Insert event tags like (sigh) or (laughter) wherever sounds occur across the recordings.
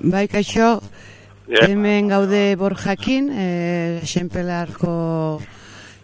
Bai, kaixo, Yeah. hemen gaude borjakin, e, senpelarko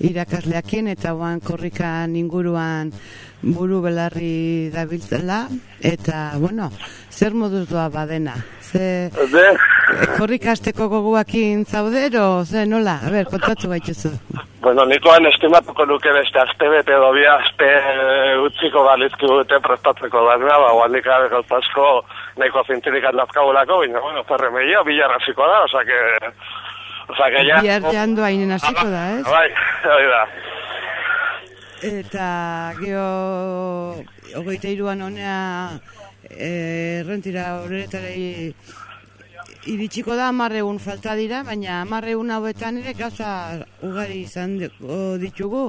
irakasleakin, eta oan korrikan inguruan buru belarri dabiltzela, eta, bueno, zer moduz doa badena? Ze, De, e, korrikasteko goguakin zaudero, ze nola? A ber, kontatu baituzu. bueno, nikoan estimatuko nuke beste aste bete edo bi aste eh, utziko balizki dute prestatzeko badena, ba, guandik gauza asko nahiko zintzirik atlazkabulako, baina, bueno, zerre meio, bilarraziko da, oza que ya... Bihar jandu hainen hasiko da, ez? Bai, hori da. Eta geho hogeita iruan honea e, errentira horretarei iritsiko da amarreun falta dira, baina amarreun hauetan ere gauza ugari izan ditugu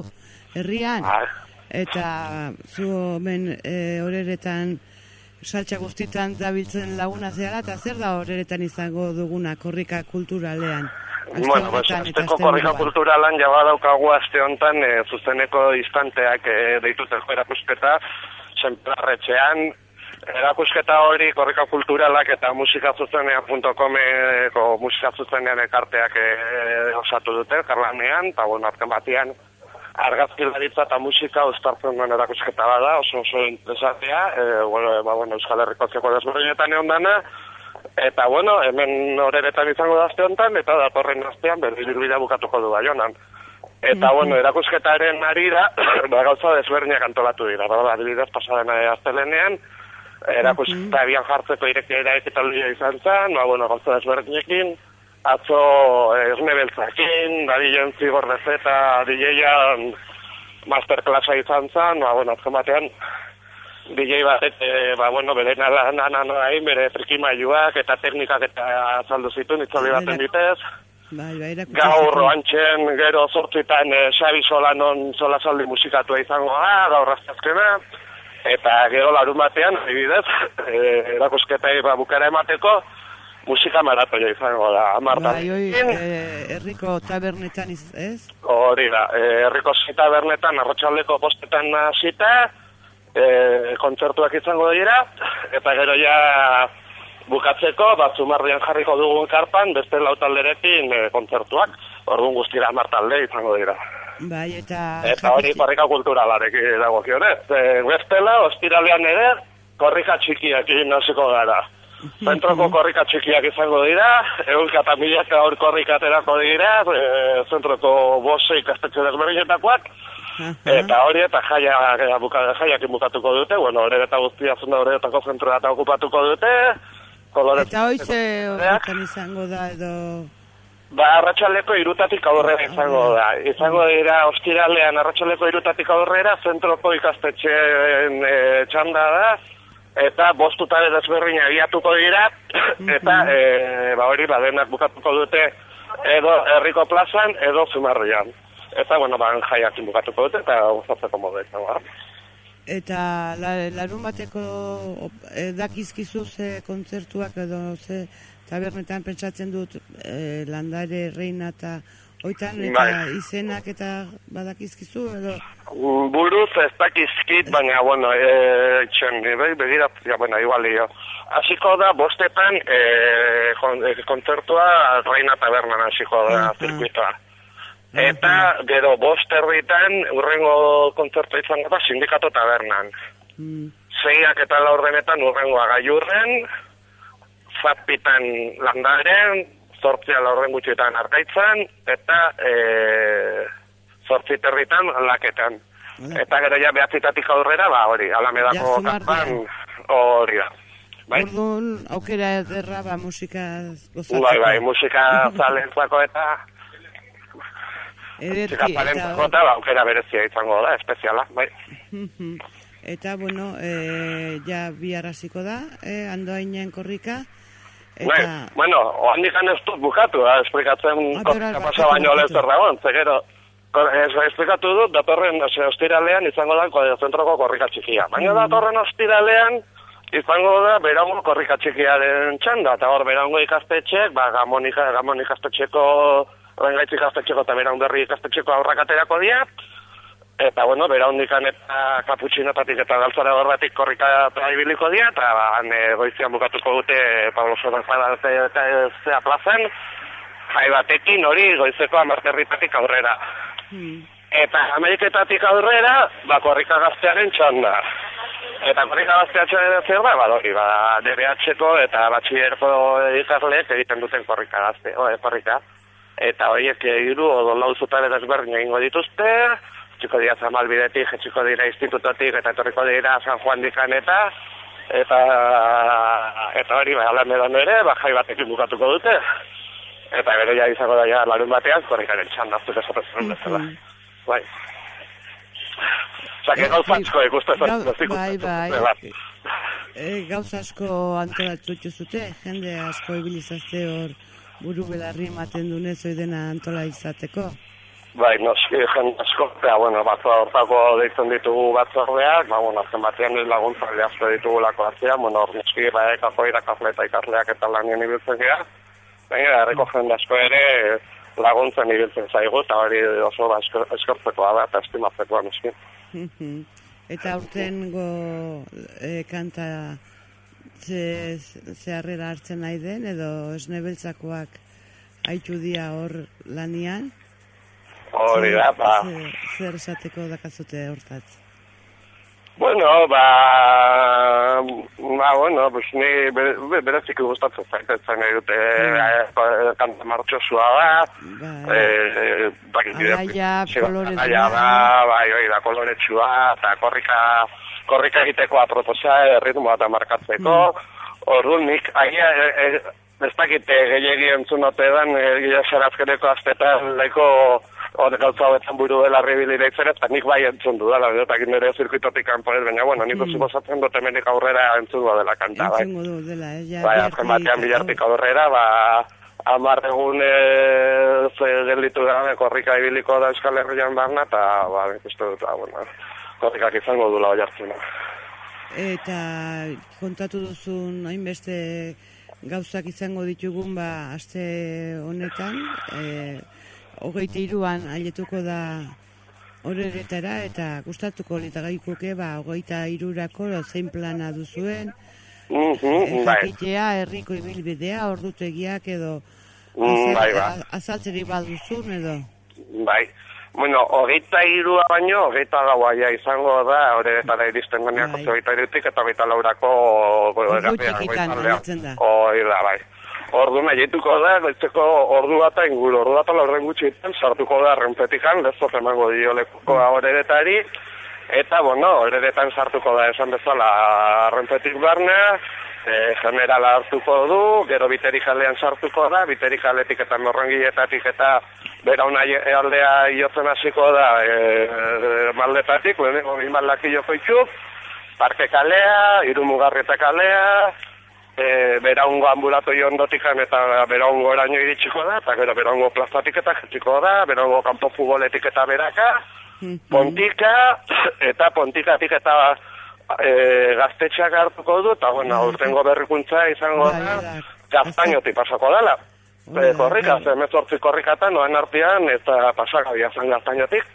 herrian. Bai. Eta zu hemen e, horeretan saltza guztitan dabiltzen laguna zehara, eta zer da horeretan izango duguna korrika kulturalean? Bueno, pues, azteko korrika kulturalan jaba daukagu aste honetan e, zuzeneko instanteak e, deituteko erakusketa, senplarretxean, erakusketa hori korrika kulturalak eta musikazuzenean.comeko musika zuzenean ekarteak e, osatu dute, karlanean, eta bueno, azken batean, argazkilaritza eta musika uztartzen duen erakusketa bada, oso oso interesatea, e, bueno, ba, bueno, Euskal Herriko zeko desberdinetan egon dana, Eta, bueno, hemen horeretan izango da aste honetan, eta datorren astean berdirbida bukatuko du baionan. Eta, bueno, erakusketaren arira, (clears throat) ba, gauza desberdinak antolatu dira. Ba, adibidez, pasaden astelenean, erakusketa abian jartzeko irekiera ekitaldia izan zen, ba, bueno, gauza desberdinekin, atzo eh, esne beltzakin, dadilen zigor bezeta, DJ-an masterclassa izan zen, ba, bueno, azken batean, DJ batek, e, ba, bueno, bere lanan nahi, bere trikimailuak eta teknikak eta azaldu zituen, itzali baten bitez. Bai, bai, Gaur oantxen, gero zortzitan e, Xabi Solanon solasaldi musikatua izango da, gaur azkazkena. Eta gero larun batean, adibidez, e, erakusketai ba, bukara emateko, musika maratoia izango da. Amartan. Bai, oi, eh, herriko tabernetan iz, ez? Hori da, e, herriko zita bernetan, arrotsaldeko postetan hasita, e, kontzertuak izango dira, eta gero ja bukatzeko, bat zumarrian jarriko dugun karpan, beste lau talderekin e, kontzertuak, orduan guztira hamar talde izango dira. Bai, eta... Eta hori korrika kulturalarekin dago kionez. E, bestela, ostiralean ere, korrika txikiakin hasiko gara. (laughs) Zentroko korrika txikiak izango dira, egun eta milaka hor korrika aterako dira, e, zentroko bose ikastetxe desberdinetakoak. Eta hori eta jaia, buka, jaiakin bukatuko dute, bueno, hori eta guztia zunda horretako zentroa eta okupatuko dute, kolore... Eta eh, horretan izango da edo... Ba, arratsaleko irutatik aurrera izango da. Izango dira, ostiralean arratsaleko irutatik aurrera, zentroko ikastetxeen e, txanda da, eta bostutare desberdin abiatuko dira, eta e, ba, hori badenak bukatuko dute edo herriko plazan, edo zumarrian. Eta, bueno, ba, jaiakin bukatuko dute, eta gozatzeko modu izango da. Eta la, larun bateko eh, dakizkizu ze kontzertuak edo ze tabernetan pentsatzen dut eh, landare reina eta oitan eta Bai. izenak eta badakizkizu edo Mm, Buruz ez dakizkit, baina, bueno, e, itxen, bai, begirat, ja, bueno, igual, jo. Hasiko da, bostetan, e, kon, e, kontzertua Reina Tabernan hasiko da, Aha. zirkuitoa. Eta, gero, bost erditan, urrengo kontzertua izango da, sindikato tabernan. mm, Zeiak eta laurdenetan urrengoa gaiurren, zapitan landaren, zortzia laurden gutxietan arkaitzan, eta e, zortzi territan laketan. Hala. Eta gero ja behatzitatik aurrera, ba hori, Ja, alamedako zumardian. karpan, hori da. Bai, Orduan, aukera ederra ba musika gozatzeko. bai, bai, musika zalentzako eta Zalentzako eta ba, aukera berezia izango da, espeziala, bai. (laughs) Eta, bueno, e, ja bihar hasiko da, e, andoainen korrika. Bai, Eta, bueno, oandik ez dut bukatu, da, esplikatzen Ah, korrika beraz, pasa barkatu, baino barkatu. lehen zer dagoen, ze gero, kor- ez, esplikatu dut, datorren, ostiralean izango da ko- zentroko korrika txikia. Baina datorren ostiralean, izango da berango korrika txikiaren txanda, eta hor berango ikastetxek, ba, gamon, gamon ikastetxeko, rengaitz ikastetxeko eta berango berri ikastetxeko aurrak aterako dira, Eta, bueno, bera hondikan eta kaputxinotatik eta galtzara horretik korrika ibiliko dira, eta ba, han e, goizian bukatuko dute Pablo Sorrezada eta zea plazan, jai batekin hori goizeko amarterritatik aurrera. Hmm. Eta Ameriketatik aurrera, ba, korrika gaztearen txanda. Eta korrika gaztearen zer da, ba, hori, ba, DBH-ko eta batxierko ikasleek egiten duten korrika gazte, o, korrika. Eta horiek hiru odo lau zutare desberdin egingo dituzte, txiko dira zamalbidetik, txiko dira institutotik, eta etorriko dira San Juan dikan eta, eta, eta hori, ba, alam edan ere, ba, jai batekin bukatuko dute. Eta gero ja izango da ja larun batean, korrikaren txan naztu desapezen bezala. Bai. Osa, que gauza asko ikustu ez Bai, bai. E, gauza asko antolatu zute, jende asko ibilizazte hor buru belarri ematen dunez dena antola izateko. Bai, noski, jen asko, eta, bueno, batzua hortako deitzen ditugu batzordeak, ba, bueno, azken batean laguntza lehazte ditugu lako hartzea, bueno, hor noski, ba, ekako irakasle eta ikasleak eta lanien ibiltzen gira, baina, erreko jende asko ere laguntzen ibiltzen zaigu, eta hori oso ba, eskortzeko da, eta estimatzeko noski. eta aurten go e, kanta ze, ze harrera hartzen nahi den, edo esnebeltzakoak haitu dia hor lanian? Hori da, ba. Zer esateko dakazute hortaz? Bueno, ba, ba, bueno, pues ni berezik gustatzen zaitetzen dute mm. kanta martxosua da. Bai. Alaia, kolore da. Alaia da, bai, oi, da, kolore txua, eta korrika, korrika egiteko aproposa, ritmoa eta markatzeko. Mm. Orduan, nik, aia, ez dakite gehiagi entzunote dan, gila xerazkeneko aztetan, laiko, hor gauza hauetan buru dela rebilire itzen, eta nik bai entzun du dela, eta ere zirkuitotik kanpo ez, baina, bueno, nik mm. zaten dut hemenik aurrera entzun dela kanta, bai. Entzun du dela, eh, ja, bai, azken batean bilartik aurrera, ba, amar egun ez gelitu da, korrika ibiliko da Euskal Herrian barna, eta, ba, ikustu dut, ba, bueno, korrikak izango dula oi hartzuna. Eta kontatu duzun hainbeste gauzak izango ditugun, ba, aste honetan, eh, hogeite iruan ailetuko da horretara eta gustatuko lita gaikuke ba hogeita irurako zein plana duzuen mm -hmm, jakitea herriko ibilbidea ordutegiak edo mm, bai, ba. azaltzeri baduzun edo bai Bueno, hogeita irua baino, hogeita gaua ja izango da, horretara iristen ganeako, bai. hogeita irutik eta hogeita laurako... Gutxik ikan, da. Hoi da, bai. Ordu nahietuko da, goitzeko ordu bat inguru, ordu bat laurren gutxitan, sartuko da renpetikan, lezo emango dio lekuko horretari, eta, bueno, horretan sartuko da esan bezala renpetik barna, e, generala hartuko du, gero biterik aldean sartuko da, biterik aldetik eta norrengietatik eta bera una aldea iotzen hasiko da e, e, maldetatik, lehenengo bimaldaki joko itxuk, parke kalea, irumugarreta kalea, e, beraungo ambulatoio ondotikan eta beraungo eraino iritsiko da, eta gero beraungo plazatik eta jetziko da, beraungo kanpo futboletik eta beraka, mhm. pontika, eta pontikatik eta e, gaztetxeak hartuko du, eta bueno, bai. urtengo berrikuntza izango bai, da, gaztainotik pasako dela. E, korrika, ze mezortzi korrikatan, noen artean, eta pasakabia zen gaztainotik,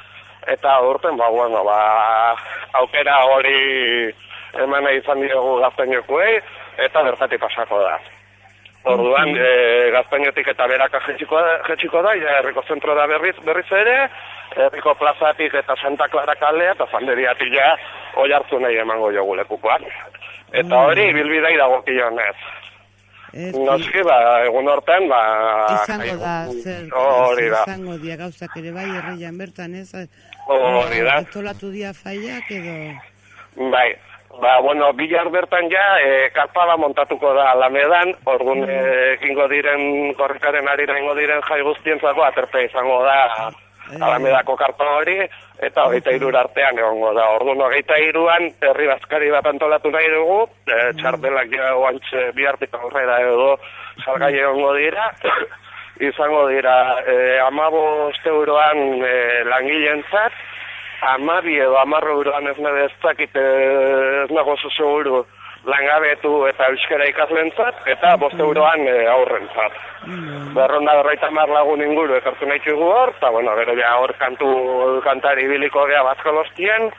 eta urten, ba, bueno, ba, aukera hori emana izan diogu gaztainokuei, eta bertatik pasako da. Orduan, mm -hmm. e, gaztainotik eta beraka jetxiko da, ja, herriko zentro da berriz, berriz ere, herriko plazatik eta Santa Clara kalea, eta fanderiatik ja, oi hartu nahi emango jogu lekukoak. Eta hori, mm. bilbidei dago kionez. Noski, ba, egun horten, ba... Izango da, zer, hori da. Izango dia gauzak ere bai, erreian bertan, ez? Hori da. Antolatu dia faiak edo... Bai, Ba, bueno, bilar bertan ja, e, karpala montatuko da alamedan, orgun mm. e, ekingo diren, korrikaren ari ingo diren jai guztientzako, aterpe izango da e, alamedako karpa hori, eta hogeita irur artean egongo da. Orduan, hogeita iruan, herri bazkari bat antolatu nahi dugu, e, txartelak ja oantxe bihartik aurrera edo salgai egongo dira, (coughs) izango dira e, amabo euroan e, langileen amabi edo amarro euroan ez nabe ez dakit ez nago seguru langabetu eta euskara ikaslentzat, eta bost euroan e, aurrentzat. Mm, Berronda berroita mar lagun inguru ekartzen naitugu hor, eta bueno, gero ja hor kantu kantari biliko gea bazkolostien,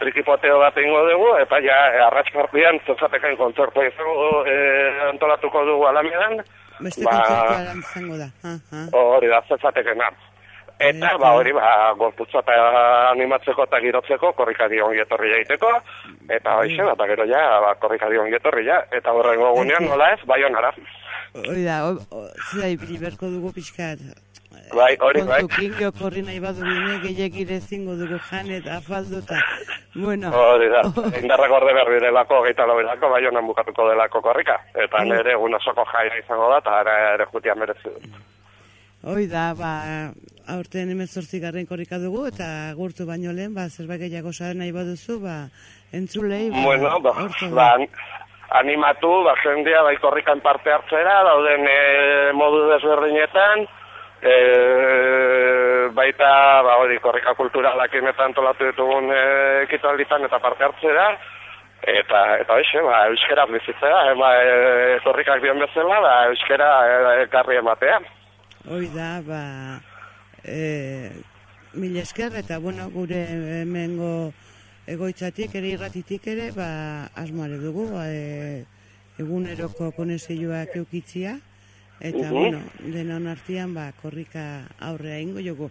trikipoteo bat ingo dugu, eta ja e, arratxpartian zentzatekan kontzertu izango e, antolatuko dugu alamedan, Beste Ba- kontzertua eran izango da. Hori da zentzatekena. Eta, Eta- ba, hori, ba, gorputza eta animatzeko eta girotzeko, korrikari ongi etorri jaiteko, eta hoxe, eta gero ja, ba, korrikari ongi etorri ja, eta horrengo gunean, nola ez, bai honara. Hori da, zera ibili beharko dugu pixkat. Bai, hori, bai. Kontukin geho korri nahi badu gine, gehiagire zingo dugu jan eta afaldu eta, bueno. Hori da, (laughs) indarrak orde berri delako, geita lauerako, bai honan bukatuko delako korrika, eta Mm. nire egun osoko jaia izango da, eta ere, ere jutia merezi dut. Hoi da, ba, aurten hemen garren korrika dugu, eta gurtu baino lehen, ba, zerbait gehiago saben nahi baduzu, ba, entzulei, ba, Bueno, ba, hortxe ba, animatu, ba, jendea, bai korrikan parte hartzera, dauden e, modu desberdinetan, e, baita, ba, hori, korrika kulturalakin eta antolatu ditugun e, ekitalditan eta parte hartzera, eta, eta hoxe, ba, euskera bizitzea, ba, e, korrikak dion bezala, ba, euskera ekarri ematea. Hoi da, ba, e, mila esker, eta, bueno, gure hemengo egoitzatik, ere irratitik ere, ba, asmoare dugu, ba, e, eguneroko konezioak eukitzia, eta, Mhm. bueno, denon artean, ba, korrika aurrea ingo jogu.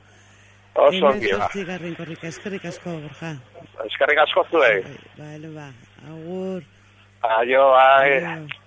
Oso ongi, ba. garren korrika, eskerrik asko, Borja. Eskerrik asko zuei. Ba, ba, agur. Aio, ai. Aio.